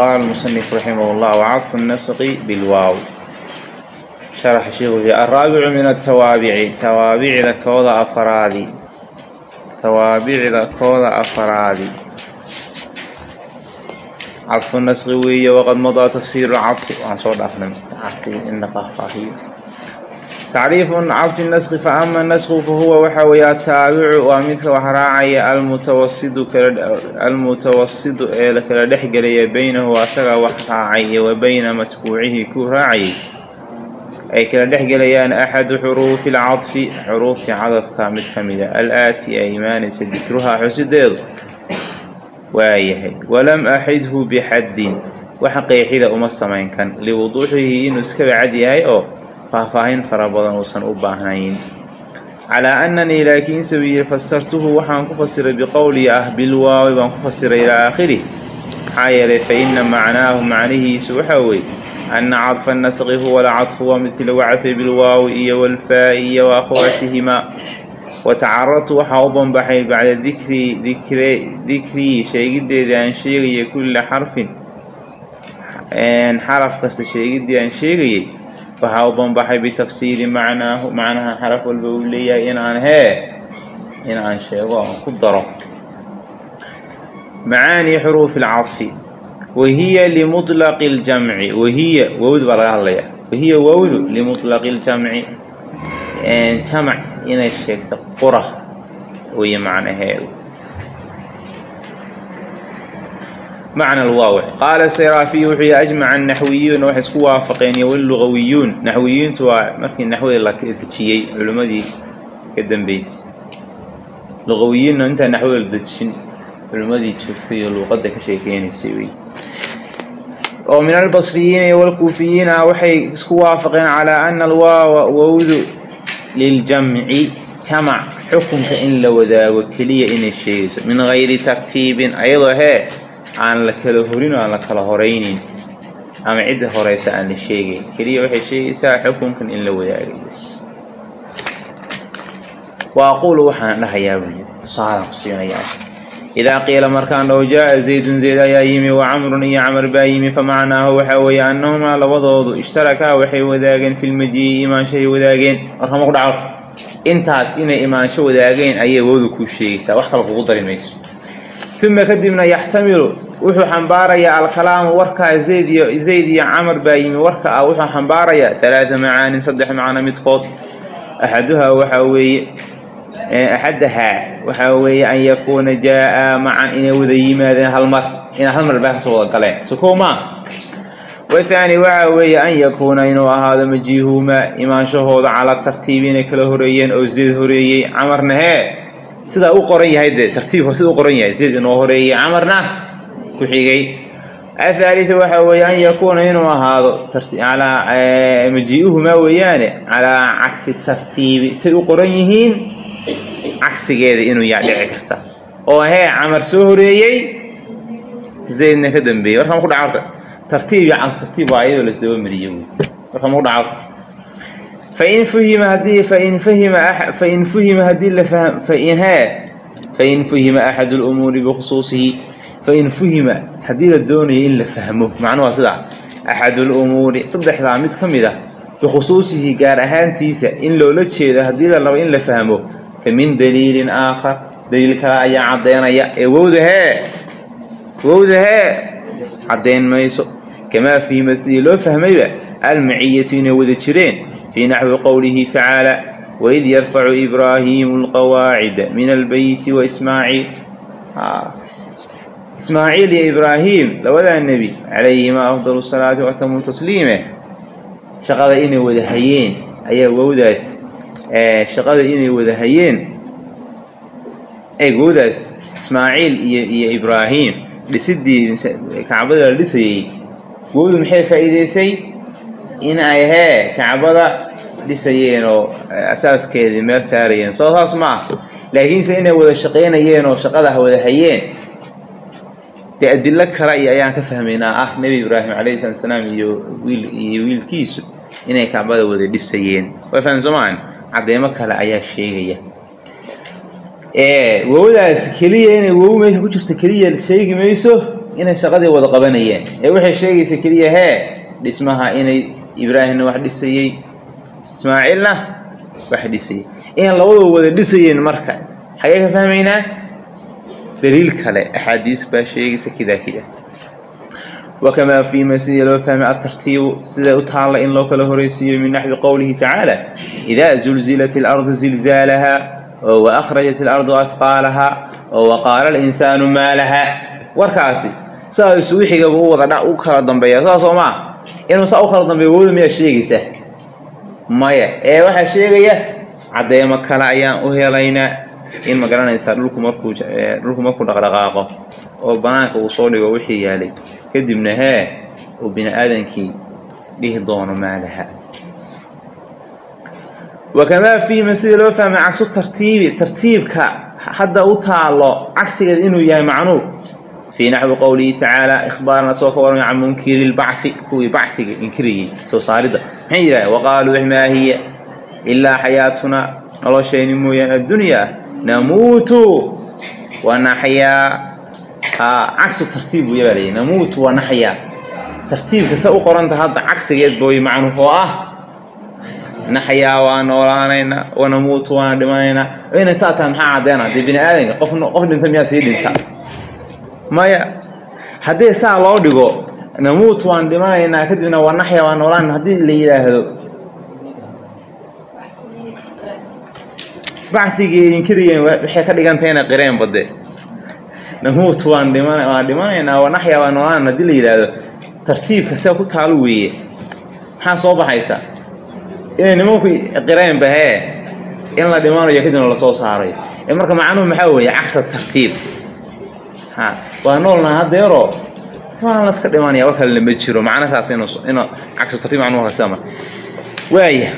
qaala musanif raximah llah wacadfu nasqi bilwaaw sharaxa sheekhu alraabicu min atawaabici tawaabicda kooda afaraadi tawaabicda kooda afaraadi cadfu nasqi weeye waqad madaa tafsiiru cadfi waan soo dhaafnay tacriifu cadfi naski faama nasku fahuwa waxaa weeye ataabicu waa midka wax raacaya almutawasidu ee la kala dhex gelaya beynahu asaga wax raacay wa beyna matbuucihi ku raacayay ay kala dhex gelayaan axadu xuruufi alcadfi xuruuftii cadafka mid ka mida alaati ee imaanaysa dikruhaa xusideedu waayahay walam axidhu bixaddin wax qeexida uma samayn kan liwuduuxihi inuu iskaba cad yahay oo faahfaahin fara badan uusan u baahnayn. Calaa annanii laakiinse buu yihi fasartuhu waxaan ku fasiray biqowlii ah bilwaawi baan ku fasiray ilaa aakhirih maxaa yeelay fa inna macnaahu macnihiisu waxaa weeye anna cadfa nasqi huwa alcadfu waa midkii lagu cadfay bilwaawi iyo walfaa'i iyo wa akhwaatihimaa wa tacaradtu waxaa u banbaxay bacda dikri dikre dikrii sheegideedii aan sheegayay kulla xarfin. Xaraf kasta sheegiddii aan sheegayay waxaa u banbaxay bitafsiili macnaahu macnaha xaraf walba uu leeyahay inaan hee in aan sheego aan ku daro macaani xuruufi alcadfi wahiya limuطlaqi اljamci wahiya wawd baa laga hadlaya wahiya wawdu limuطlaqi اljamci jamac inay sheegto qura weye macnaheedu Macna alwaawic qaala saraafiy wuxuu yihi ajmaca anaxwiyuuna waxay isku waafaqeen iyo walugawiyuun naxwiyiintu waa markii naxwada la dejiyey culimmadii ka dambeysay luqawiyiinna intaa naxwada la dejin culimmadii joogtay oo luuqadda ka sheekeynaysay wey. Oo min albasriyiina iyo walkuufiyiina waxay isku waafaqeen calaa ana alwaawa wawdu liljamci jamac xukunka in la wadaago keliya inay sheegayso. Min gayri tartiibin ayadoo hee aan la kala horin oo aan la kala horaynin ama cidda horeysa aan la sheegayn keliya waxay sheegaysaa xukunkan in la wadaagay bas wa waxaan dhahayaa buu yiri tusaalaan ku siinayaa. Idaa qiila markaan dhaho jaa zaydun zayd ayaa yimi wa camrun iyo camar baa yimi famacnaahu waxaa weeye annahumaa labadoodu ishtarakaa waxay wadaageen fi lmajii'i imaanshahay wadaageen warkama ku dhaco. Intaas inay imaansho wadaageen ayay wawdu kuu sheegaysaa. Wax kale kugu dari mayso uma kadibna yaxtamilu wuxuu xambaarayaa alkalaamu warkaa zayd iyo zayd iyo camar baa yimi warka ah wuxuu xambaarayaa halaada macaanin saddex macno midkood. Axaduhaa waxaa weeye axadahaa waxaa weeye an yakuuna macan inay wada yimaadeen hal mar inay baa ka soo wada galeen. Suko maa wathaani waxaa weeye an yakuuna inuu ahaado majiihumaa imaanshahooda calaa tartiibi inay kala horeeyeen oo zayd horeeyey camarna hee sidaa u qoran yahay dee tartiib sida u qoran yahay zayd inoo horeeyey camarna ku xigay. Athaaliu waxaa weeye an yakuuna inuu ahaado alaa majii'uhumaa weeyaane calaa cagsi tartiibi. Say u qoran yihiin cagsigeeda inuu yaa dhici karta. Oo hee camar soo horeeyey zaydna ka dambeeyey warkama ku dhaca horta tartiib iyo cagsi tartiib waa iyadoo lasdaba mariyo. Wy warkama ku dhaca fain fuhima haddii fain fahima fain fuhima haddii la fahm fain fuhima axadu lumuuri bikhusuusihi fain fuhima haddii la doonayo in la fahmo macnuhu waa sidaa axadu lumuuri saddexdaa mid ka mid ah bikhusuusihi gaar ahaantiisa in loola jeedo haddii la rabo in la fahmo fa min daliilin aakhar daliil kale ayaa caddeynaya ee wowda hee wowda hee caddeyn mayso kamaa fihima sidii loo fahmayba almaciyatu inay wada jireen fii naxwi qowlihi tacaala waid yarfacu ibraahiimu alqawaacida min albeyti waismaaciil ismaaciil iyo ibraahim labadaa nebi calayhima afdal salaati watamu tasliime shaqada inay wada hayeen ayaa wowdaas shaqada inay wada hayeen eeg wowdaas ismaaciil iyo iyo ibraahim dhisidii kacbada la dhisayey wowdu maxay faa'iideysay in ay hee kacbada dhisayeen oo asaaskeedii meel saarayeen. Soo saas laakiinse inay wada shaqaynayeen oo shaqada wada hayeen dee adilo kale iyo ayaan ka fahmaynaa ah nebi ibraahim calayhi salatu salaam iyo wiil iyo wiilkiisu inay kacbada wada dhisayeen. Way fahamsoomaan cadeymo kale ayaa sheegaya. Wowdaas keliya inay wow meesha ku jirta keliya sheegi mayso inay shaqadii wada qabanayeen. Ee waxay sheegaysa keliya hee dhismaha inay ibraahimna wax dhisayey ismaaciilna wax dhisayey inay labadoo wada dhisayeen marka xagee ka fahmaynaa daliil kale axaadiis baa sheegaysa kidaa kida wakamaa fiima loo fahmay atartiibu siday u taalla in loo kala horaysiiyo min naxwi qowlihi tacaala idaa zulzilat اlardu zilzaalaha oo waakrajat اlardu ahqaalaha oo waqaala alinsaanu maa laha. Warkaasi sidaa isugu xigaba u wada u kala dambeeya saas oo maa inuu saa u kala dambeeya wowda miyaa sheegaysa maya ee waxaa sheegaya caddeemo kale ayaan u helaynaa in ma garanaysaa dhulku markuu dhulku markuu dhaqdhaqaaqo oo banaanka uu soo dhigo wixii yaalay. Kadibna hee uu bini aadankii dhihi doono maalaha. Wakamaa fiihima sidii loo fahmay cagsu tartiibi tartiibka hadda u taalo cagsigeeda inuu yahay macnuur fii naxwi qowlihi tacaala ikhbaarna soo ka waramay can munkiri lbacthi kuwii bachiga inkiriyey soo saaridda maxay yidhahdeen waqaaluu maa hiya ilaa xayaatuna noloshayni mooyaan addunyaa namuutu wa naxyaa cagsu tartiib buu yabaa layihi namuutu wa naxyaa tartiibka se u qoranta hadda cagsigeed booy macnuuf oo ah naxyaa waa noolaanaynaa wanamuutu waana dhimanaynaa inay saa tahay maxaa caddeena dee bini aadanka qof qof dhinta miyaa sii dhinta maya haddii saa loo dhigo namuutu waan dhimanaynaa kadibna waa naxya waa noolaanayna haddii la yidhaahdo. Bacigii inkiriyeen waxay ka dhigantahayna qireen bade namuut waan dhiman waan dhimanaynaa waa naxya waa noolaan haddii la yidhaahdo. Tartiibka see ku taalo weeye. Maxaa soo baxaysa? Inay nimanku qireenba hee? In la dhimanayo kadibna la soo saarayo marka macnuhu maxaa weeye? Cagsa tartiib waa noolna hadeero waan laska dhimanaya war kale lama jiro macna saas inu inu cagsu tartiib macnuhu kasama waaya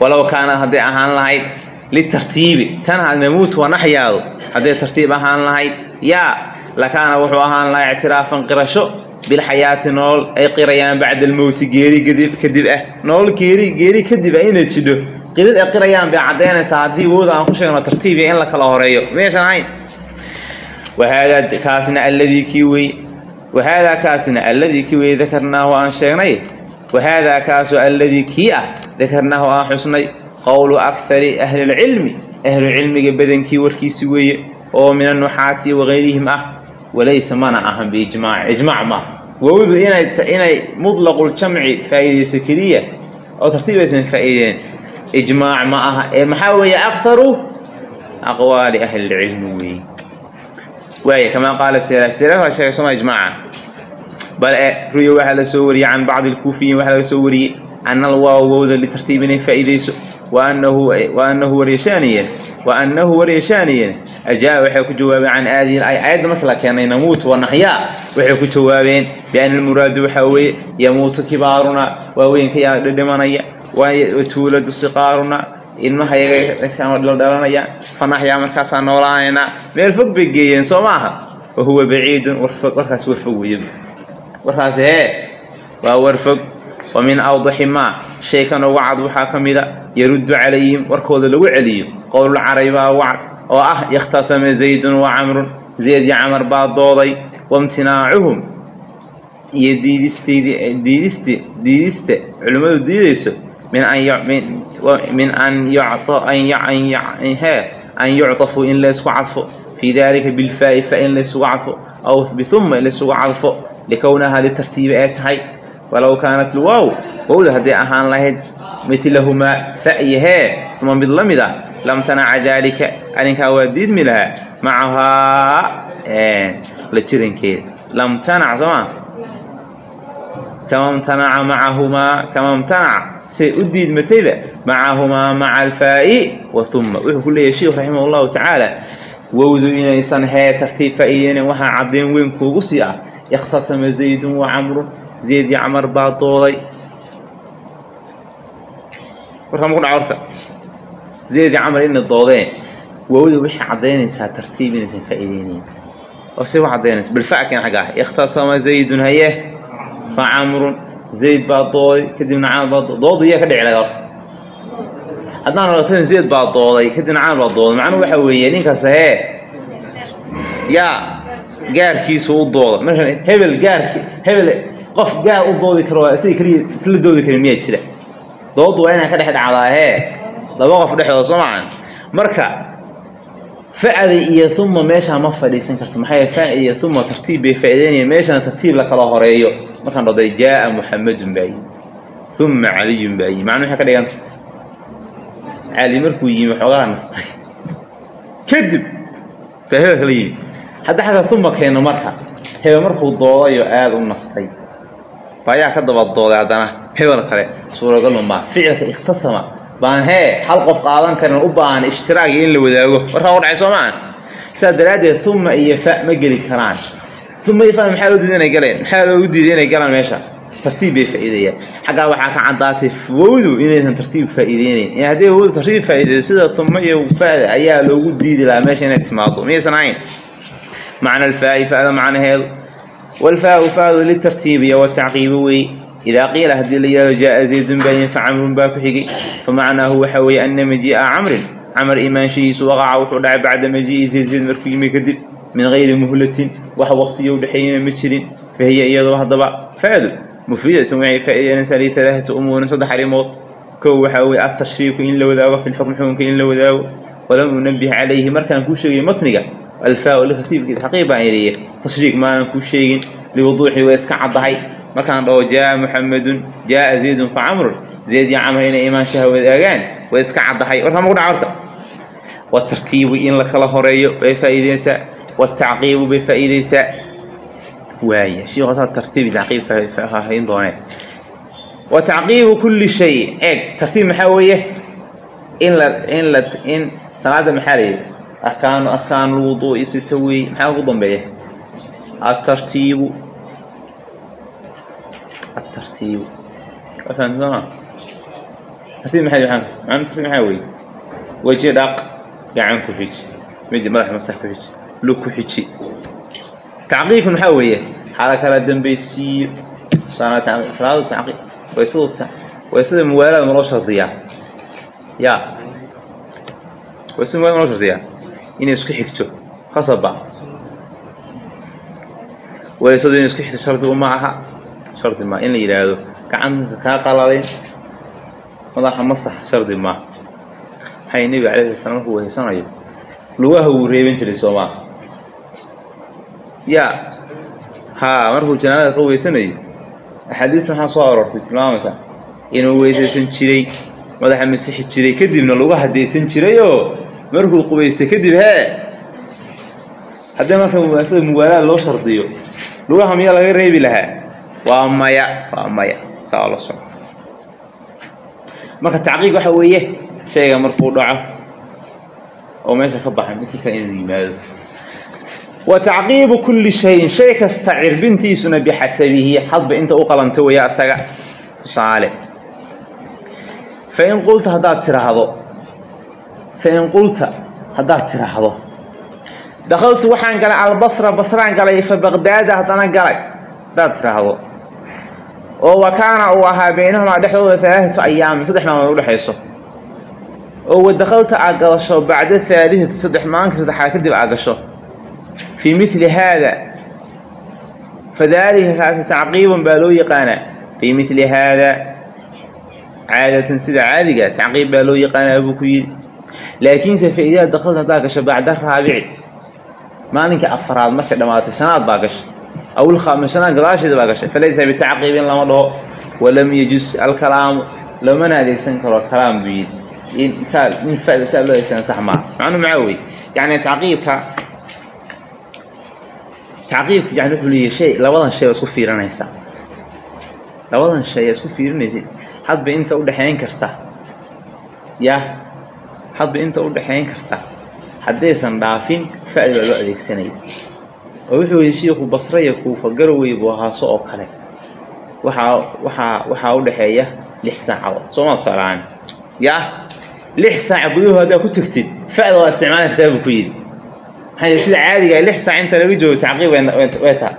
walow kaanad hadday ahaan lahayd litartiibi tan namuut waa naxyaadu hadday tartiib ahaan lahayd yaa lakaana wuxuu ahaan lahaa ictiraafan qirasho. Bilxayaati nolol ay qirayaan bacda almowti geeri kadib kadib ah. Nolol geeri geeri kadib ah inay jidho. Qirid ay qirayaan bay caddaynaysaa haddii wowda aan ku sheegno tartiibiya in la kala horeeyo. Maysan ahayn wahaadaa kaasna alladii kii wey wahaadaa kaasna alladii kii wey dakarnaahu aan sheegnay wahaadaa kaasoo alladii kii ah dakarnaahu aan xusnay qowlu akari ahli lcilmi ahlucilmiga badankii warkiisi weeye oo min annuxaati wagayrihim ah walaysa mana ahan biijmaac ijmaac maaha wowdu inay muطlaquljamci faa'iidayso keliya oo tartiib aysan faa'iideen ijmaac ma aha ee maxaa weeye akharu aqwaali ahli lcilmi weeye waaya kamaa qaala siraaj siraaj waa sheegay bal e ruya waxaa la soo wariyey can bacdi alkuufiyiin waxaa laga soo wariyey ana alwaaw wowda litartiib inay faa'iidayso. Waanahu waanahu waryashaaniyen waanahu waryashaaniyen ajaa waxay ku jawaabeen can aadihi aayadda marka la keenay namuut wanaxyaa waxay ku jawaabeen biana almuraadu waxaa weeye yamuutu kibaaruna waaweynka yaa dhidhimanaya watuuladu siqaaruna ilmaha yaga dhalanaya fanaxyaa markaasaa noolaanaynaa meel fog bay geeyeen soo maaha? Wa huwa baciidun warfog warkaas warfog wey warkaas hee waa warfog wa min awdaxi maa shaykan uga cad waxaa ka mida yaruddu calayhim warkooda lagu celiyo. Qowlulcarabi baa wacd oo ah ikhtasama zaydun wa camrun. Zayd iyo camar baa dooday. Waimtinaacuhum iyo diidistd diidist diidista culimmadu diidayso min min an yucطafuu in laysku cadfo fii dalika bilfaa'i fa in laysugu cadfo aw bihuma in laysugu cadfo likownahaa litartiibi ay tahay. Walow kaanat lwaaw wowda hadday ahaan lahayd milahumaa fa'yi hee uma mid la lam tanaca daalika arrinkaa waa diidmi lahaa. Macahaa la jirankeeda lam tanac sooma kama mtanaca macahumaa kama mtanaca say u diidmatayba macahumaa maca alfaa'i wa wuxuu ku leeyahy sheikhu raximah llahu tacaala wowdu inaysan hee tartiib faa'iideynin waxaa caddayn weyn kuugu sii ah ikhtasama zaydun wa camrun zayd iyo camar baa dooday. Zayd iyo camar inay doodeen wowda waxay caddaynaysaa tartiib inaysan faa'iideynayn oo say u caddaynaysa bilfa'kan xagga ah ikhtasama zaydun haye fa camrun zayd baa dooday kadibna camar baa dooda iyaa ka dhici laga horta haddaan oratan zayd baa dooday kadibna camar baa dooday macnuhu waxaa weeye ninkaas hee yaa gaarkiisa u dooda marka hebel gaarki hebel qof gaar u doodi karo waa isaga keliya isla doodi karin miyaa jira doodu waa inaan ka dhex dhacdaahee laba qof dhexdooda soo macan marka facda iyo uma meeshaa ma fadhiisan karto maxaa yeele fa iyo uma tartiib bay faa'ideynayaan meeshana tartiib la kala horeeyo markaan dhahday jaaa muxamedun baa yimi uma caliyun baa yimi macnuu maxay ka dhiganta cali markuu yimi xoogaa nastay kadib baa hebel kala yimi hadda xataa uma keeno marka hebel markuu doodayo aada u nastay ba ayaa ka daba dooday haddana hebel kale suuragalun maa ficilka ikhtasama baan hee hal qof qaadan karin u baahan ishtiraaga in la wadaago. Warkaa udhacay soo maa sidaas daraaddeed uma iyo fa ma geli karaan. Uma iyo fa maxaa loo diiday inay galeen? Maxaa loogu diiday inay galaan meesha? Tartiib bay faa'iidayaan xaggaa waxaa ka caddaatay wowdu inaysan tartiib faa'iideynayn haddii wowdu tartiib faa'iideyso sida uma iyo fa'da ayaa loogu diidi lahaa meesha inay timaado. Miyaysan ahayn? Macna alfaa'i fa'da macnaheedu. Walfaau faadu litartiibiya watacqiibi wey idaa qiila haddii la yihahdo jaaa zaydun baayin fa camrun baa ku xigay famacnaahu waxa weeye ana majii'a camrin camar imaanshihiisu waqaca wuxuu dhacay bacda majii'i zayd zayd markuu yimi kadib min gayri muhlatin wax waqtiyo udhexeeyana ma jirin fahiya iyadoo haddaba faadu mufiidatun waxay faa'iideynaysaa lialaaati umuurin saddex arrimood kow waxaa weye altashriiku in la wadaago fi lxukm xukunka in la wadaago walam unabih calayhi markaan kuu sheegay matniga alfaau litartiibkiis xaqiiq baan ileeya tashriik maanan kuu sheegin liwuduuxi way iska caddahay markaan dhaho jaaa muxamedun jaaa zaydun fa camrun. Zayd iyo camr inay imaanshaha wadaagaan way iska caddahay. Warkaa maku dhaca horta. Watartiibu in la kala horeeyo bay faa'iideysaa watacqiibu bay faa'iideysaa waaya shiikhu saa tartiib tacqiib hayn doonee wa tacqiibu kulli shay. Eeg tartiib maxaa weeye? In la in la in salaada maxaa la yidhi? Arkaanu arkaanu lwuduu'i sita weeye maxaa ugu dambeeya? Atartiibu atartiibu waa fahamta sooma tartiib maxaa maan macnu tartiib maxaa weeye weji dhaq gacan ku xiji midi madax masax ku xiji lug ku xiji tacqiibku maxaa weeye xala kala dambaysiiyo salaadu tacqiib waysadu waysada muwaalaad ma loo shardiyaa ya waysada muwaalad ma loo shardiyaa inay isku xigto khasabba ma shardi maa in la yidhaahdo gacanta kaa qaladayn madaxa masax shardi maa maxay nebiga alayhi sala markuu weysanayo lugaha wuu reeban jiray soomaa ya haa markuu janaabada ka weysanayo axaadiista maxaa soo aroortay tilmaamaysa inuu weysaysan jiray madaxa masixi jiray kadibna lagu hadaysan jiray oo markuu qubaystay kadib hee haddii marka sida muwaalaad loo shardiyo lugaha miyaa laga reebi lahaa waa maya waa maya. Saa la soco marka tacqiiq waxa weeye shayga markuu dhaco oo meesha ka baxay midkii kale inuu yimaado? Wa tacqiibu kulli shayin shay kasta cirbintiisuna bixasabihi hadba inta u qalanta weya asaga. Tusaale fain qulta haddaad tiraahdo fain qulta haddaad tiraahdo dakaltu waxaan galay albasra basraan galay fa baqdaada haddana galay haddaad tiraahdo oo wa kaana uu ahaa baynahumaa dhexdooda alaaatu ayaamin saddex maalmood udhexayso oo wa dakalta aad galasho bacda haaliati saddex maalinka saddexaad kadib aad gasho. Fii mili haada fadaalika kaasi tacqiibun baa loo yaqaanaa. Fii mili haada caadatan sida caadiga tacqiib baa loo yaqaanaa buu ku yidhi. Laakiinse faidaa dakalta haddaad gasho bacda raabici maalinka afaraad markay dhammaatay shanaad baa gashay awil shanaad gadaasheeda baa gashay falaysa bitacqiibin lama dhaho walam yajus alkalaamu lamana adeegsan karo kalaam buu yidhi in saa loo adeegsana sax maaha macnuu maxaa weye yacni tacqiibka tacqiibka yani wuxuu leeyahay shay labadan shay baa isku fiirinaysa labadan shay aa isku fiirinaysid hadba inta udhexayn karta ya hadba inta udhexayn karta haddaysan dhaafin fa'di baa loo adeegsanaya oo wuxuu yihi shiiku basraya kuufa garawey bohaaso oo kale. Waxaa waxaa waxaa udhexeeya lix saacadood. Sooma tusaalahaan ya? Lix saac guduhu haddaa ku tegtid fa'da waa isticmaali kartaa buu ku yidhi. Maxaa sida caadiga lix saac inta laga joogo tacqiib way taha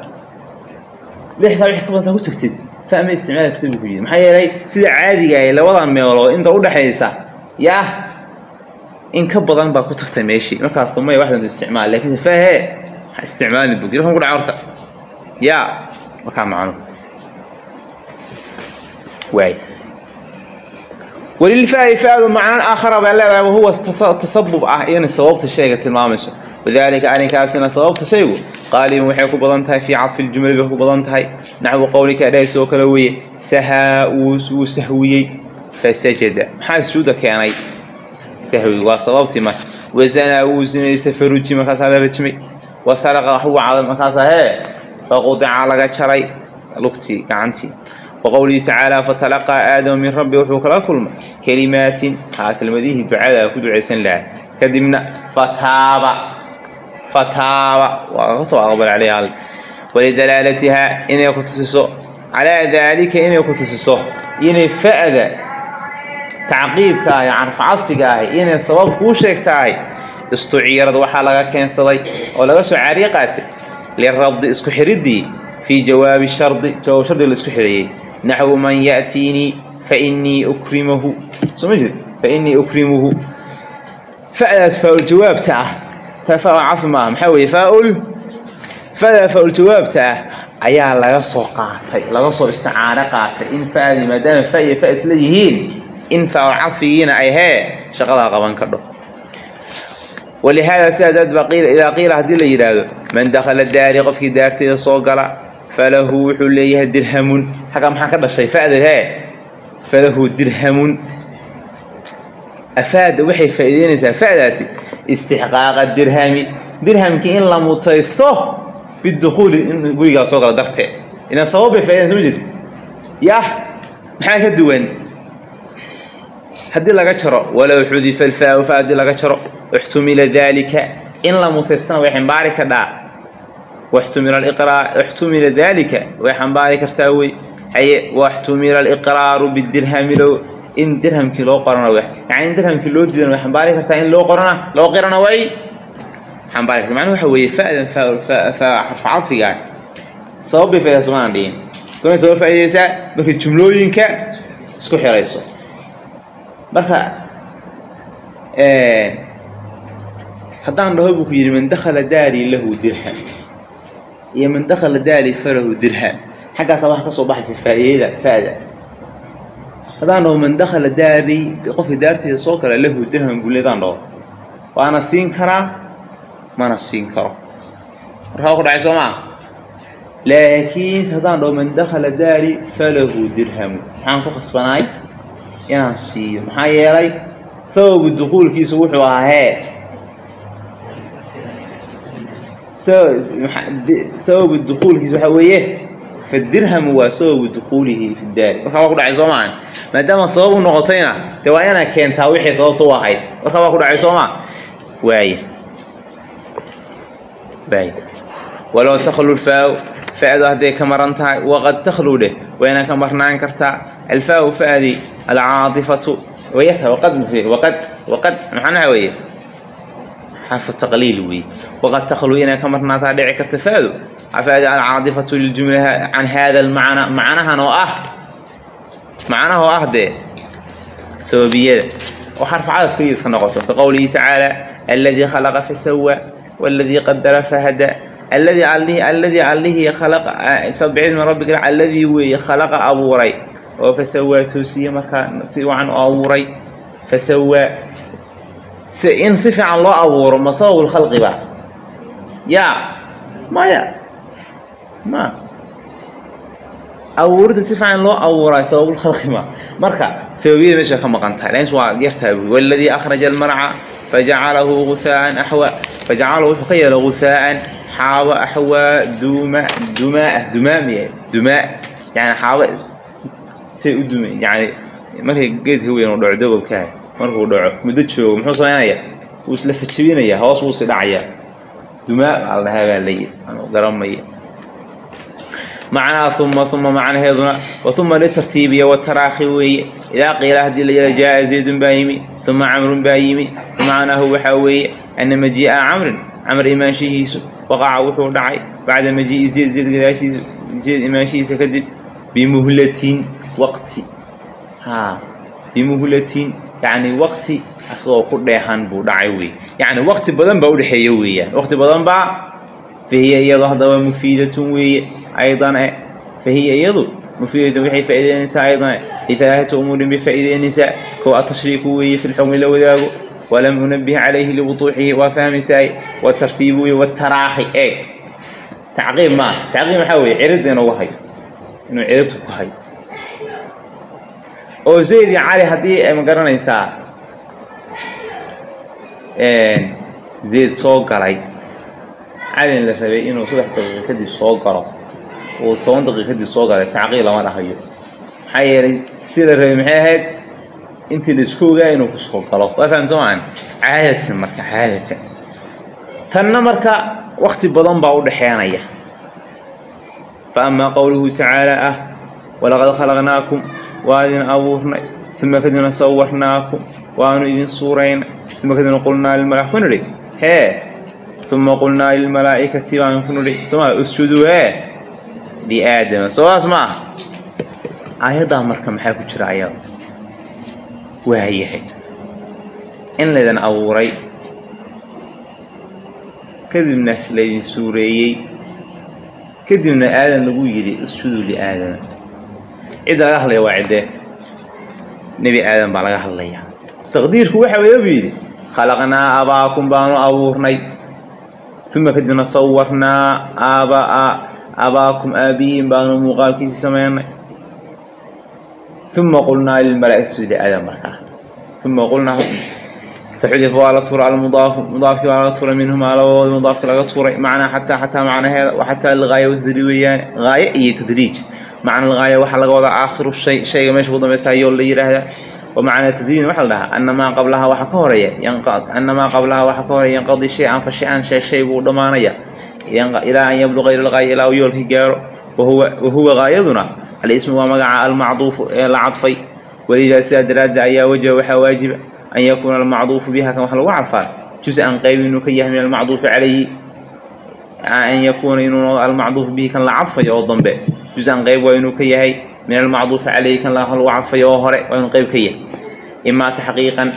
lix saac wixii ka badantaa ku tegtid fa ma isticmaali karta buu ku yidhi. Maxaa yeelay sida caadiga ay labadan meelood inta udhexaysa yaa in ka badan baa ku tagtay meeshii. Markaas umay waxdan isticmaal laakiin fahe ha isticmaalin buu yiri ku dhaca horta. Yaa markaa macnu waay. Walilfaa'i faadu macnan aakhara baa leedahay wahuwa tasabub ah iyana sababta shayga tilmaamayso wadalika arrinkaasina sababta shaygu qaaliban waxay ku badan tahay fii cadfi ljumla bay ku badan tahay. Naxwu qowlika dhahays oo kale weeye sahaa wuu sahwiyey fasajada maxaa sujuuda keenay? Sahwi waa sababtii marka. Wazanaa wuu zinaystay faruji markaasaa la rajmay wa saraqa wax wuu caday markaasaa hee faqudica laga jaray lugtii gacantii. Waqowlihi tacaala fatalaqaa aadama min rabbi wuxuu kala kulmay kelimaatin haa kelmadihii ducada ku ducaysan lahaa. Kadibna fataaba fataaba waa katoo aqbal caleyha alle walidalaalatihaa inay ku tusiso. Calaa daalika inay ku tusiso. Inay fa'da tacqiibka ah carf cadfiga ahi inay sabab kuu sheegtahay istuciirad waxaa laga keensaday oo laga soo caariye qaatay lirabdi isku xidhiddii fii jawaabi shardi jawaab shardi la isku xidhayey naxwu man ya'tiinii fainii ukrimahu soo ma jeed fainii ukrimuhu. Fa'daas faa-ul ah. Cafi maaha. Maxaa weeye? Faa-ul fa'daa faa-ul ah ayaa laga soo qaatay laga soo isticaano qaatay. In fa'dii maadaama fa iyo fa isla in faa-ul ay hee shaqadaa qaban kadho walihaada sidaa daad baa qiila idaa qiila haddii la yidhaahdo man dakhala daari qofkii daarteeda soo gala falahu wuxuu leeyahay dirhamun xaggaa maxaa ka dhashay fa'da hee falahu dirhamun afaada waxay faa'iideynaysaa fa'daasi istixqaaqa dirhami dirhamkii in la mutaysto bidukuuli in gurigaa soo gala darteed ilan sabab bay faa'ideyn soo jeed yah maxaa ka duwan haddii laga jaro walow xudifa alfaau fa haddii laga jaro ixtumila daalika in la mutaystana way xambaari kadhaa ixtumila daalika way xambaari kartaa wey haye waxtumila aliqraaru bidirhami low in dirhamkii loo qorana yani in dirhamkii loo diidana way xambaari kartaa in loo qorana loo qirana way xambaari karta macnuu waxa weeye fa'dan xarfa cadfigaa sabab bay faa'idaa somaan dhihin doonay sabab jumlooyinka isku xirayso marka haddaan dhaho buu ku yidhi man dakhala daari lahu dirham iyo man dakhala daari falahu dirham xaggaasaa waxa ka baxaysa faa'iidada fa'da haddaan dhaho man dakhala daari qofka daarteeda soo gala lahu dirham buu leedaan dhaho. Waana siin karaa mana siin karo. Markaa ku dhacay soo maa laakiin haddaan dhaho man dakhala daari falahu dirhamu maxaan ku khasbanaay inaan siiyo. Maxaa yeelay sababu dukuulkiisu wuxuu ahaa sababu dukuulkiisu waxaa weeye fadirhamu waa sababu dukuulihi fi daari. Markaa waa ku dhacay soo maa maadaama sabab u noqotayna dee waa inaa keentaa wixii sababta u ahayd. Markaa waa ku dhacay soo maa waaya waaya walow takhlu faa fa-du hadday ka maran tahay waqad takhlu dheh wayna ka marnaan kartaa. Alfaa fa'di alcaatifatu wayata waqad waqad waqad maxanaha weeye xarfu taqliil weeye waqad takhlu inay ka marnaataa dhici karta fa'du fa'di alcaatifatu liljumla can hada almacna macnahan oo ah macnaha oo ah dee sababiyada oo xarfu cadaf keliya iska noqoto ka tacaala alladii khalaqa fasawa waladii qadara fahada alladii allihi alladii allihii min rabbika alladii weeye khalaqa abuuray oo fasawaa toosiye markaa si wacan u abuuray fasawaa in si fiican loo abuuro ma sabab lkhalqi ba. Yaa maya ma. Abuuridda si fiican loo abuuraa sababulkhalqi ma. Marka sababiyada meesha ka maqan tahay. Lans waa yartaa buy waladii akhraja almarca fajacalahu guhaaan axwa fajacalahu wuxuu ka yeelay guhaaan xaabo axwaa duuma dumaa dumaamiya dumaa. Yani xaabo say u duma yani markay geedka weyn u dhaco dogobkaah markuu dhaco muddo joogo muxuu samaynayaa wuu isla fajabinayaa hoos wuu si dhacayaa dumaa baa la dhahaa baa layidhi anu garamaya macnaha uma uma macnaheeduna wa uma litartiibiya wataraakhi weeye. Idaa qiila haddii la yidha jaa zaydun baa yimi uma camrun baa yimi. Macnaahu waxaa weeye ana majii'a camrin camr imaanshihiisu waqaca wuxuu dhacay. Bacda majii'i zayd zayd gadaashiisa zayd imaanshihiisa kadib bimuhlatin waqti. Haa bimuhlatin yacni waqti asagoo ku dheehan buu dhacay wey yacni waqti badan baa udhexeeya weeyaan waqti badan baa fahiya iyadu haddaba mufiidatun weeye aydan e. Fahiya iyadu mufiidatun waxay faa'ideynaysaa aydan e. Lialaahati umuurin bay faa'ideynaysaa kow atashriiku weeye fi lxukmi la wadaago. Walam unabih calayhi liwuduuxihi waa fahmaysaay watartiibu weye wataraaxi eeg tacqiib maaha tacqiib maxaa weeye ciridda inugu hayo. Inuu ciribta ku hayo oo zayd iyo cali haddii ma garanaysaa zayd soo galay. Calin la rabay inuu saddex daqiiqo kadib soo galo. Uu toban daqiiqo kadib soo galay tacqiib lama dhahayo. Maxaa yeelay si la rabay maxay ahayd? Intii la isku ogaa inuu ku soo galo. Waa fahamta maan caadatan marka caadatan. Tanna marka wakti badan baa u dhexeenaya fa amaa qowluhu tacaala ah walaqad khalaqnaakum waa idin abuurnay uma kadibna sawarnaakum waanu idin suuraynay. Uma kadibna qulnaa lilmalaa ku nidhi hee? Uma qulnaa lilmalaa'ikati baanu ku nidhi somaa usjuduu hee? Liaadama soodaas ma ah marka maxaa ku jira ayada waayahay in laydin abuuray kadibna laydin suureeyey kadibna aadan lagu yidhi usjuduu liaadama cidda laga hadlaya waa ciddee nebi aadan baa laga hadlaya. Taqdiirku waxa weeye buu yidhi khalaqnaa abaakum baanu abuurnay uma kadibna sawarnaa aabaa abaakum aabihiin baanu muuqaalkiisii samaynay uma qulnaa lilmalaaika sujuda aadan markaa. Uma qulnaa faxudifa waa la tuura almudaafu mudaafkii waa laga tuuray minhumaa labadoodi mudaafkii laga tuuray. Macnaa xataa xataa macnaheeda xataa algaaya watadriij weeyaane. Gaaye iyo tadriij macna algaaya waxaa laga wadaa aakhiru shay shayga meesha ku dambaystaayoo la yidhaahdaa wamacnaa tadriijna waxaa la dhahaa anamaa qablaha waxa ka horreeya anamaa qablaha waxa ka horreeya yanqadi shay-an fa shay-an shay shay buu dhammaanaya. Ilaa an yabluqa ila lgaaya ilaa uu yoolka gaaro. Wahuwa gaayaduna alismu waa magaca almacduufu ee la cadfay. Walidaa sidaa daraaddeed ayaa wajaba waxaa waajiba an yakuuna almacduufu biha kan wax lagu cadfaa juz-an qayb inuu ka yahay min almacduufi calayhi. An yakuuna inuu noqdo almacduufu bihi kan la cadfayo oo dambe juz-an qayb waa inuu ka yahay. Min almacduufi calayhi kan lagu cadfayo oo hore waa inuu qayb ka yahay. Imaa taxqiiqan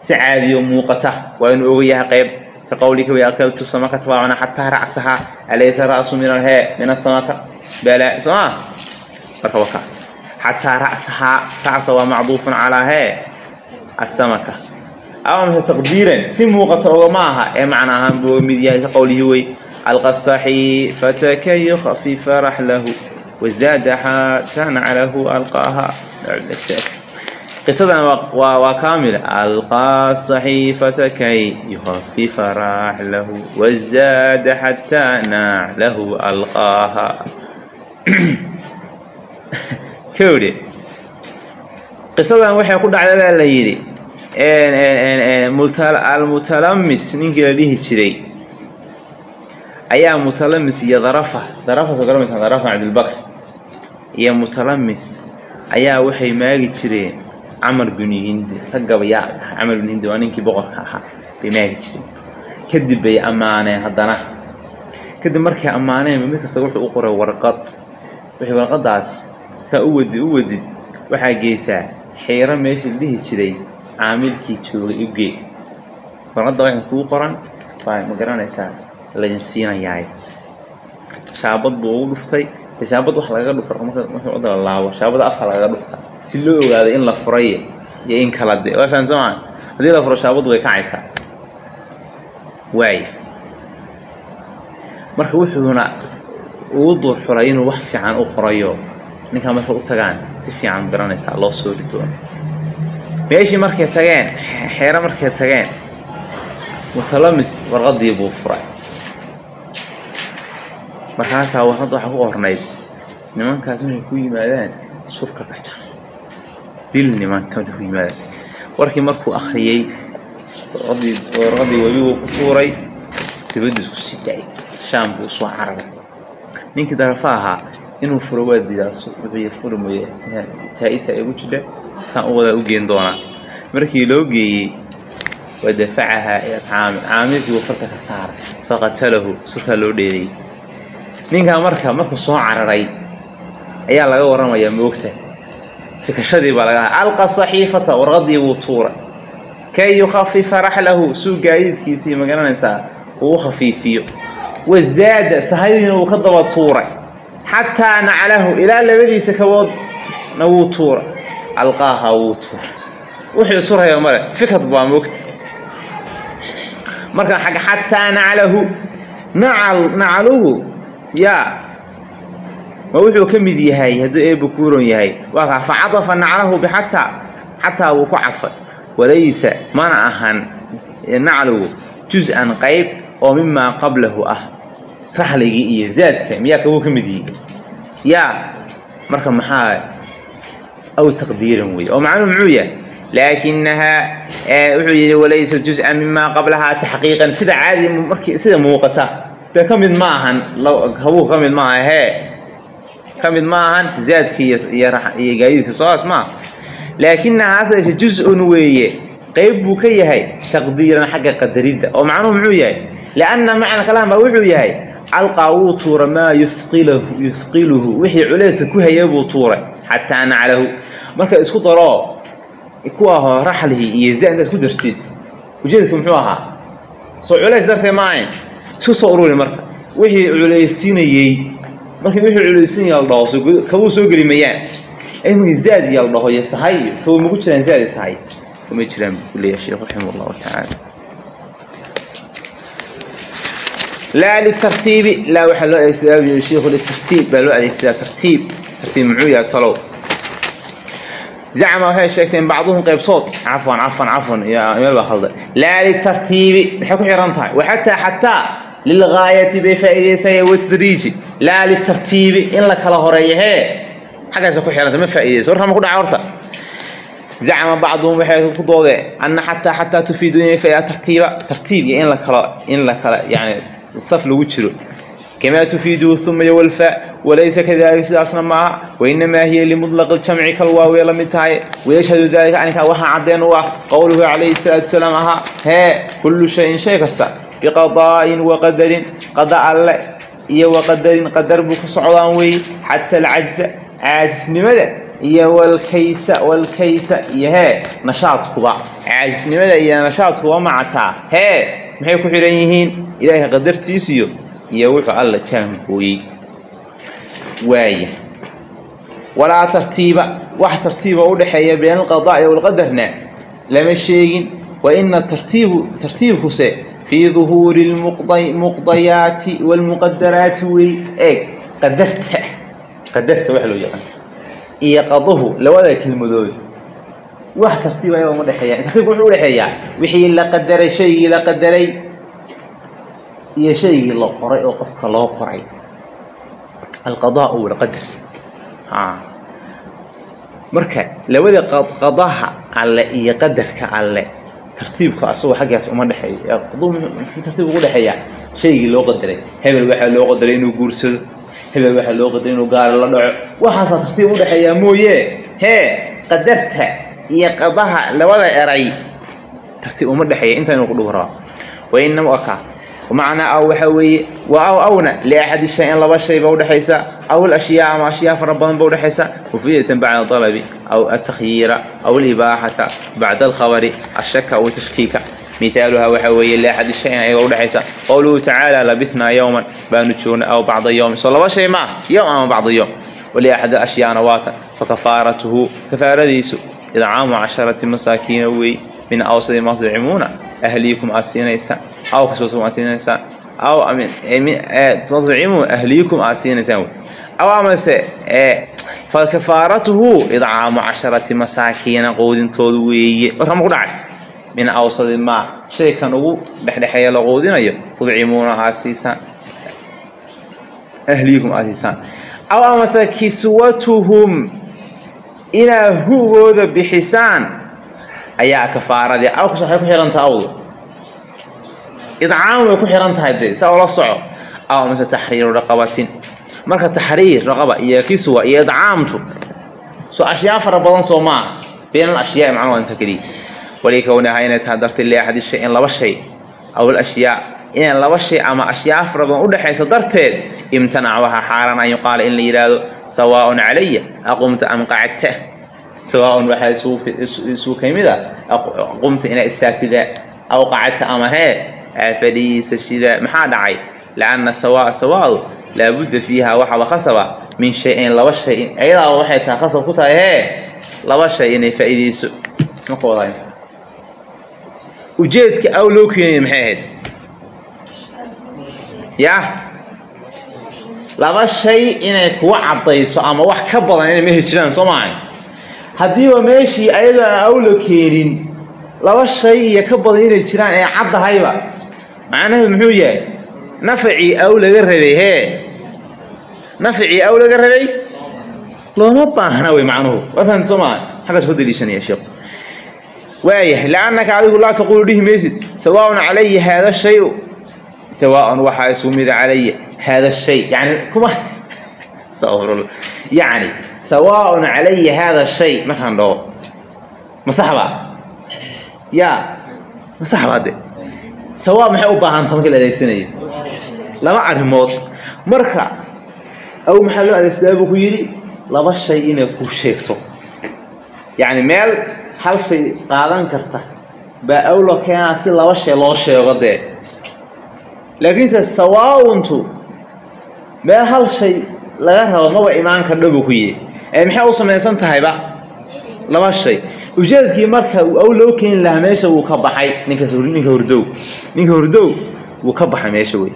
si caadiyo muuqata waa inuu oga yahay qayb. Ka qowlika way akaltu samaka tabaacna xataa racsaha alaysa ra'su min alhee min asamaka bala soo ma marka waka. Xataa ra'sahaa racsa waa macduufun calaa hee asamaka ama mise taqdiiran? Si muuqata oga ma aha. Ee macna ahaan buu mid yahay ka qowlihi wey. Alqa saxiifata kay khafifa raxlahu wazaada xaatan calahu alqaaha qisadan waa kaamil alqaa saxiifata kay yuhafifa raxlahu wazaada xataa naclahu alqaaha kawdhe qisadan waxay ku dhacda baa la yidhi almutalamis ninkii la dhihi jiray ayaa mutalamis iyo darafa darafa soo garamaysaa darafa cabdilbakr iyo mutalamis ayaa waxay maagi jireen camar binu hindi gabayaa camar binu hindi waa ninkii boqorka ahaa bay maagi jireen. Kadib bay ammaaneen haddana. Kadib markay ammaaneen mid kasta wuxuu u qoray warqad. Wixii warqadaas saa u wadid u wadid waxaa geysaa xiiro meeshii dhihi jiray caamilkii joogay ugee warqadda waxay kuu qoran ma garanaysaa laydin shaabad buu ugu dhuftay shaabad wax lagaga la laabo shaabada afka lagaga dhufta. Si loo ogaado in la furay iyo in kala de waa fahan soo maa haddii la furo shaabaddu way kacaysaa. Waaya marka wuxuuna ugu duur xuray inuu wax fiican u qorayo ninkaa markay u tagaan si fiican garanaysaa loo soori doono meeshii markay tageen xeero markay tageen mutalamis warqadii buu furay markaasaa warqadda waxaa ku qornayd nimankaas markay ku yimaadaan surka ka dil nimanka markay ku yimaadaan. Warkii markuu akhriyey warqadii webiguu ku tuuray. Dibaddiis ku sii dacay shaam buu soo cararay. Ninkii darafa ahaa inuu furo waa didaaso wuxuu furi mooye. Jaa-isa igu jidha saan u wadaa u geen doonaa. Markii loo geeyey wadafacahaa ee caamil caamilkii buu farta ka saaray. Faqatalahu surkaa loo dheereeyey ninkaa marka markuu soo cararay ayaa laga warramayaa moogta. Fikashadii baa laga alqa saxiifata warqadii buu tuuray. Kay yukhafifa raxlahu? Suu gaadiidkiisii ma garanaysaa uu khafiifiyo. Wazaada sahaydiina wuu ka daba tuuray. Xataa naclahu ilaa labadiisa kaboodna wuu tuuray. Alqaaha wuu tuuray. Wuxuu suraya male fikad baa moogta. Marka xataa naclahu. Nacal nacaluhu yaa ma wuxuu ka mid yahay hadduu eebba kuuron yahay. Waa kaa facadafa naclahu bixataa xataa wuu ku cadfay walaysa mana ahan naclugu juz-an qayb oo mimaa qablahu ah. Raxligii iyo zaadka miyaa kabuu ka mid yihi yaa marka maxaa aw taqdiiran wey oo macnuhu muxuu yahay? Laakinahaa wuxuu yidhi walaysa juz-an mimaa qablahaa taxqiiqan. Sida caadi sida muuqata dee ka mid ma ahan kabuu ka mid maaha hee ka mid ma ahan zaadkii iyo gaadiidka sooaas maaha laakinahaa haseese juz-un weeye qayb buu ka yahay taqdiiran xagga qadaridda. Oo macnuhu muxuu yahay? Lianna macna kalaam baa wuxuu yahay alqaa wuu tuura maa yuilahu yuhqiluhu wixii culayska ku haya buu tuuray xataa naclahu. Marka isku daroo kuwa ho raxlihii iyo za intaad ku dartid ujeedku muxuu ahaa? Soo culays dartee maahayn isku soo ururi marka. Wixii culaysinayey markii wixii culaysinaya la dhaho kabuu soo geli mayaan. Imii zaad iyo la dhaho iyo sahay iyo kabuu maku jiraan zaad iyo sahay kuma jiraan buu ku leeyahay sheekh raximah allahu tacaala laa litartiibi laa waxaa loo adeegsadaa sheikhu litartiib baa loo adeegsadaa tartiib. Tartiib muxuu yahay talow. Zacma waxay sheegteen bacduhum qaybsood. Cafwan cafwan cafwan meel baa khalda laa litartiibi maxay ku xihan tahay waxataa xataa lilgaayati bay faa'iidaysaya watdriiji laa litartiibi in la kala horeeyo hee ku xihantay ma faa'iidaysa warka ma ku dhaca horta zacma bacduhum waxay ku doodeen anna xataa xataa tufiidu inay faa tartiiba tartiib iyo in la kala in la kala yani saf lagu jiro kamaa tufiiduhu uma yowalfa walaysa kadalika sidaasna maaha wainamaa hiya limudlaqi ljamci kalwaawey la mid tahay wayashhadu dalika arinkaa waxaa caddeen u ah qowluhu calayhi salaatu wasalaam ahaa hee kullu shayin shay kasta biqadaa'in waqadarin qada alle iyo waqadarin qadar buu ku socdaan weeye xata alcajza caajisnimada iyo walkaysa walkaysa iyo hee nashaadkuba caajisnimada iyo nashaadkuba macataa hee maxay ku xidhan yihiin ilaahay qadartiisiyo iyo wuxuu alla jaangooyey waaya walaa tartiiba wax tartiiba udhexeeya bayna alqadaa'i walqadarna lama sheegin wa ina tartiibu tartiibkuse fii duhuuri lmuqdayaati waalmuqadaraati wey eeg qadarta qadarta wax loo yaqaan iyo qaduhu labada kelmadood wax tartiib ayaga uma dhexeeyaan tartiibku wuxuu udhexeeyaa wixii la qadaray shaygii la qadaray iyo shaygii la qoray oo qofka loo qoray alqadaa walqadar marka labada qadaha alle iyo qadarka alle tartiibka asagoo xaggaas uma muxuu tartiib ugu dhexeeyaa shaygii loo qadaray hebel waxaa loo qadaray inuu guursado hebel waxaa loo qadaray inuu gaari la dhaco. Waxaasaa tartiib udhexeeyaa mooye. Hee qadarta iyo qadaha labada eray tartiib uma dhexeeya. Intaa inuu ku dhugu rabaa. Wainama akaa macnaa aw waxaa weeye wa aw awna liaxadi shay in laba shay ba udhexaysa aw alashyaa ama ashyaa fara badan ba udhexaysa mufidatan bacda alabi aw atakhyiira aw alibaaxata bacda alkhabari ashaka aw tashkiika mihaaluha waxaa weeye liaxadi shay in ayaga udhexaysa qowluhu tacaala labithnaa yowman baanu joognay aw bacda yowmin soo laba shay maa yowm ama bacda yowm waliaxadi ashyaana waatan fakafaaratuhu kafaaradiisu idcaamu casharati masaakiina wey min awsadi ma tudcimuuna ahliikum aad siinaysaan aw kasuusum aad siinaysaan aw tudcimuu ahliikum aad siinaysaan aw amase fa kafaaratuhu idcaamu casharati masaakiina qoodintoodu weeye. Warka ma ku dhacay. Min awsadi maa shaykan ugu dhexdhexeeya la qoodinayo tudcimuuna aad siisaan ahliikum aad siisaan aw amase kiswatuhum inaa hugooda bixisaan ayaa kafaaradii awkas waxay ku xihan taha awdu idcaam way ku xihan tahay dee saa ula soco. Aw mase taxriiru raqabatin. Marka taxriir raqaba iyo kiswa iyo idcaamtu soo ashyaa fara badan soo maaha bayna alashyaa macnuu waa inta keliya walikownaha inay tahay dartay liaxadi shay in laba shay. Aw alashyaa inay laba shay ama ashyaa fara badan udhexaysa darteed imtanac waxaa xaaraan an yuqaala in la yidhaahdo sawaaun calaya aqumta am qacadta sawaaun waxaa isuu ka mid a qumta inaa istaagtida aw qacadta ama hee fadhiisa shida maxaa dhacay lianna sawaa sawaadu laabudda fiiha waxaba khasaba min shay-in laba shay ayadaaba waxay tahay khasab ku tahay hee laba shay inay maqoodayn ujeedka aw loo keenaya maxay ahayd yah laba shay inay kuga caddayso ama wax ka badan inay mehi jiraan soo maahay haddiiba meeshii ayadoo aan aw la keenin laba shay iyo ka badan inay jiraan ee caddahayba macnaheedu muxuu yahay? Nafacii aw laga rabay hee nafacii aw laga rabay? Looma baahna wey macnuhu. Waa fahamta soo maaha? Xaggaas ku daliishanaya sheekhu waayahay liannaka adigu laa taquulu dhihi maysid. Sawaaun calaya haada shayu sawaaun waxaa isku mida calaya haada shay. Yani kuma yacni sawaaun calaya haada shay markaan dhaho masaxba ya masaxba de sawaa maxay u baahanta marka la adeegsanayo? Laba arrimood. Marka aw maxaa loo adeegsadaa buu ku yidhi laba shay inay ku sheegto. Yacni meel hal shay qaadan karta baa aw loo keenaa si laba shay loo sheego dee. Laakiinse sawaawuntu meel hal shay laga rabo maba imaan kardho buu ku yidhi. Ee maxay u samaysan tahayba? Laba shay. Ujeedkii marka loo keeni lahaa meesha wuu ka baxay. Ninkas ninka hurdow ninka hurdow wuu ka baxay meesha wey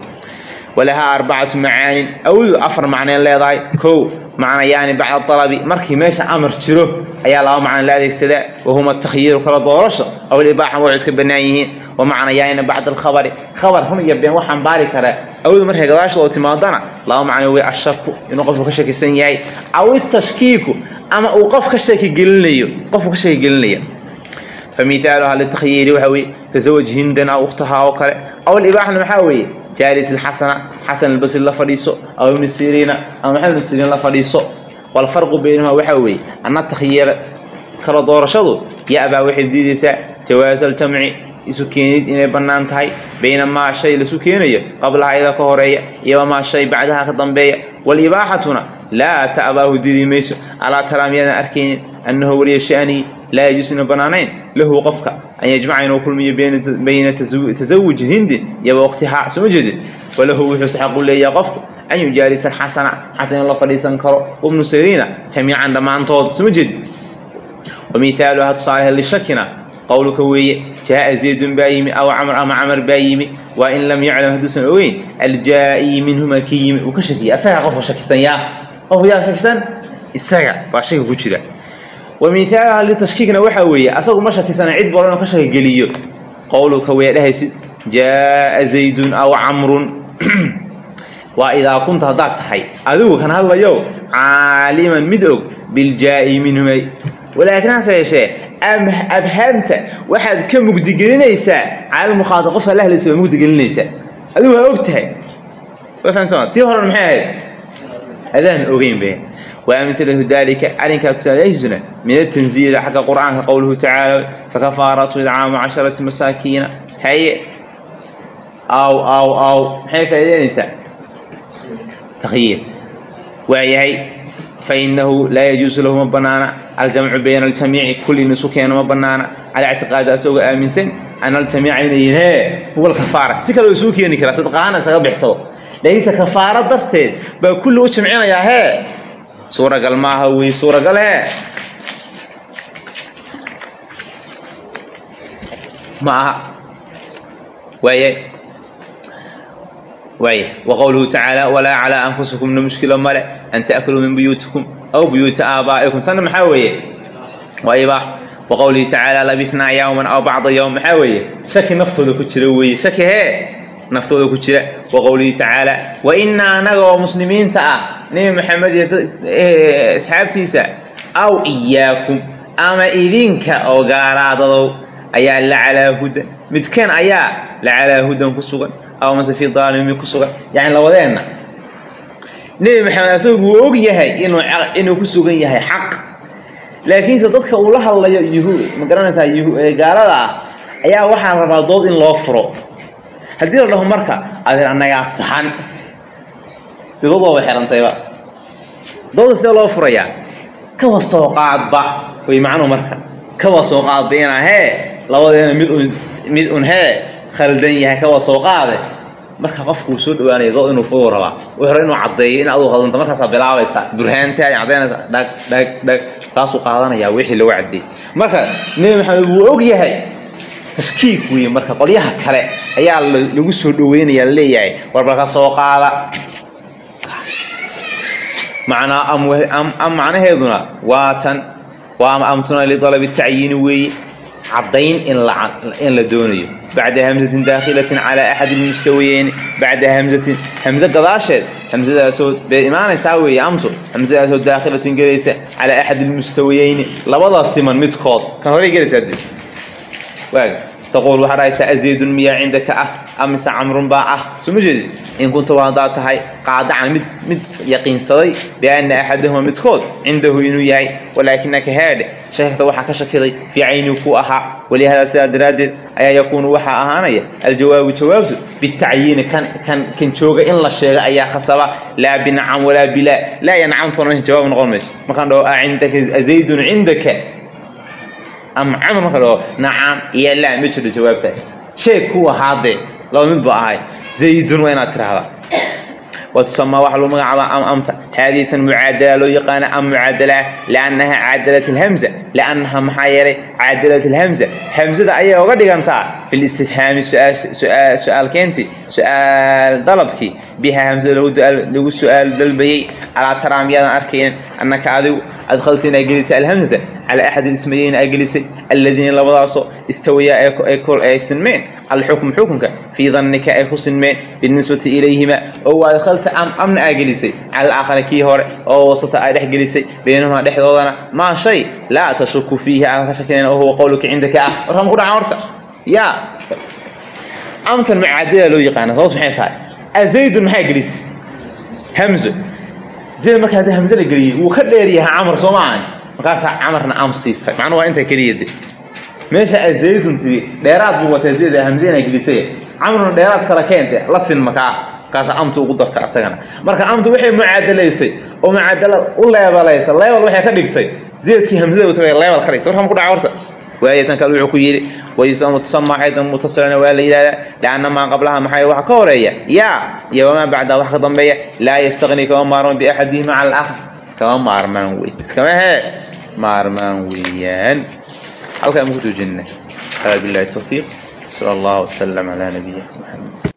walahaa arbacatu macaanin. Awdu afar macneen leedahay. Kow macnayaani bacda alabi markii meesha amar jiro ayaa laba macno la adeegsadaa wahuma atakhyiiru kala doorasho. Aw libaaxa waxay iska bannaan yihiin wa macnayaani bacda alkhabari khabar run iyo been waxaan baari karaa awdu markay gadaashooda timaadana laba macno wey ashaku inuu qofku ka shakisan yahay aw itashkiiku ama uu qof ka shaki gelinayo qofku ka shaki gelinaya famithaaluha litakhyiiri waxa weye tasawaj hindan aw ukhtahaa oo kale. Aw libaaxna maxaa weeye jaalis alxasana xasan albasri la fadhiiso aw ibni siriina ama maxamed ibni siriin la fadhiiso. Walfarqu baynahuma waxaa weeye anna takhyiira kala doorashadu ya-baa waxay diidaysaa jawaaz aljamci isu keenid inay bannaan tahay bayna maa shay laisu keenayo qablaha iyada ka horreeya iyo wamaa shay bacdaha ka dambeeya. Walibaaxatuna laa ta'baahu diidi mayso alaa taraa miyaadan arkaynin annahu weliya sha'nii laa yajuus ina bannaanayn lahu qofka an yajmaca inuu kulmiyo bayna tasawuji hindin iyo waqtihaa soma jeedin? Falahu wuxuuse xaqu leeyahay qofku an yujaalisa xasana xasan in la fadhiisan karo wabnu siriina jamiican dhammaantood soma jeedin? Wamithaaluha tusaalehe lishakina qowluka weeye jaa'a zaydun baa yimi aw camr ama camar baa yimi waa in lam yaclam hadduusan ogeyn aljaa'i minhuma ki yimi uu ka shakiyay asagaa qofka shakisan yaa qofku yaa shakisan isaga baa shaki ku jira wa mithaaluha litashkiikna waxaa weeye asagu ma shakisana cid balo inuu ka shakigeliyo qowluka waya dhahaysid jaa'a zaydun aw camrun waa idaa kunta haddaad tahay adigu kan hadlayo caaliman mid og biljaa'i minhuma walaakin hase yeeshee abhaamta waxaad ka mugdigelinaysaa caalamukhaata qofka la hadlaysa baa mugdigelinaysaa adigu waa og tahay waa fahamsama tii horena maxay ahayd adaan ogeyn be وأمثله ذلك أرنك تساليزنا من التنزيل حق القرآن قوله تعالى فكفارة إدعام عشرة مساكين هي أو أو أو هي فإذا نساء تخيير وهي fainahu laa yajuusu lahu ma banaana aljamcu bayna aljamiici kulli nasukeena ma banaana calaa ictiqaadi asagoo aaminsan an aljamiica inaynee huwa si kale isuu keeni karaa sadqaana isaga bixsado laakiinse kafaaro darteed baa kulli u jamcinayaa hee suuragal maaha wey suuragal ma aha waaya waaya waqowluhu tacaala walaa calaa anfusikumna mushkilo male an ta'kuluu min buyuutikum aw buyuuti aabaa'ikum tanna maxaa weeye? Waa ibaax waqowlihi tacaala labithnaa yawman aw bacda yawm maxaa weeye? Shaki naftooda ku jira weeye. Shaki hee naftooda ku jira. Waqowlihi tacaala wa innaa anaga muslimiinta ah nebi maxamed iyo asxaabtiisa aw iyaakum ama idinka oo gaaraadadow ayaa la calaa hudan. Midkan ayaa la calaa hudan ku sugan aw mase fii daalimi ku sugan. Yacni labadeenna nebi maxamed asagu wuu og yahay inuu inuu ku sugan yahay xaq. Laakiinse dadka uu la hadlayo yuhu ma garanaysaa yuhu gaalada ah ayaa waxaa rabaa dood in loo furo. Haddii la dhaho marka adeer annagaa saxan. Waaba xirantayba. Dooda see loo furayaa kawa soo qaadba way macnuhu marka. Kawa soo qaadba inaa hee labadeena mid un mid un hee khaldan yahay kawa soo qaade. Marka qofkuu soo dhawaanaya doo inuu fogo rabaa wuxuu rabaa inuu caddeeyo in aduu qadanta markaasaa bilaabaysaa burhaantaa caddaynaysa dhag dhag dhag taasuu qaadanayaa wixii lagu caddeeyey marka nebi maxamed wuu og yahay tashkiik weeye marka qolyaha kale ayaa lagu soo dhaweynaya la leeyahay warbalka soo qaada. Macnaa am macnaheeduna waa tan waa amtuna lidalabi tacyiini weeye caddayn in la doonayo. Bacda hamzatin daakhilatin calaa axadi lmustawiyeyni bacda hamzatin hamze gadaasheed. Hamzadaasoo bay imaanaysaa weeye amtu hamzadaasoo daakhilatin gelaysa calaa axadi lmustawiyeyni labada siman midkood kan horey gelaysaa de waaga taquul waxaa dhahaysaa azaydun miyaa cindaka ah amise camrun baa ah soo ma jeedid in kunta haddaad tahay qaadacan mid mid yaqiinsaday bianna axadahuma midkood cindahu inuu yahay walaakinaka heedhe shakagta waxaa ka shakiday fii caynihi ku ahaa walihaada sidaa daraaddeed ayaa yakuunu waxaa ahaanaya aljawaabu jawaabtu bitacyiini kan kan kan jooga in la sheega ayaa khasaba laa binacam walaa bilaa laa meesha jawaab noqon mayso markaan dhaho azaydun cindaka am camr marka dhaho nacam iyo laa ma jiro jawaabtaas sheeg ku ahaadee laba mid ba ahay. Zaydun waa inaad tiraahdaa magacaabaa am amta haadihi tan mucaadala loo yaqaana am mucaadala liannaha caadalat alhamza liannaha maxaa yeelay caadalat alhamza hamzada ayay oga dhigantaa fi listifhaami su'aal keenti su'aal dalabkii biha hamzada lagu su'aal dalbayey alaa taraa miyaadan arkaynin annaka adigu adkhalta inaa gelisay alhamzada calaa axad ismayeyn aa gelisay alladiina labadaasoo istawayaa ay sinmeen alxukm xukunka fii dannika ay ku sinmeen binisbati ilayhima. Oo waa adkhalta am amna aa gelisay cala alaakhari kii hore oo wasata aa dhex gelisay baynahumaa dhexdoodana. Maa shay laa tashuku fiihi. Aadan ka shakinayn oo huwa qowluka cindaka ah. Warkama ku dhacan horta. Yaa amtan mucaadala loo yaqaana sababtu maxay tahay. Azaydun maxaa gelisay hamzo zayd marka haddii hamze la geliyey wuu ka dheer yahay camar soo maahan markaasaa camarna am siisay. Macnuu waa intaa keliya de meesha azaydun tiri dheeraad buu wataa zayd hamze inaa gelisay. Camruna dheeraad kala keente la sin makaa markaasaa amta ugu darta asagana. Marka amta waxay mucaadalaysay oo mucaadala u leebalaysa leebal waxay ka dhigtay. Zaydkii hamzada wata leebal ka dhigtay. Warkama ku dhaca horta waayatan kale wuxuu ku yidhi wayusamu tusamaa aydan mutasilana waa la yidhahdaa lianna maa qablaha maxaa waxa ka horreeya? Yaa iyo wamaa bacdaha wax ka dambeeya. Laa yastaqni kama maarman biaxadihima cala alaakhar iskama maarmaan wey iskama hee maarmaan weeyaan halkaan ku tuujinay hada billahi tawfiiq sala allahu wasalam calaa nabiyina maxamed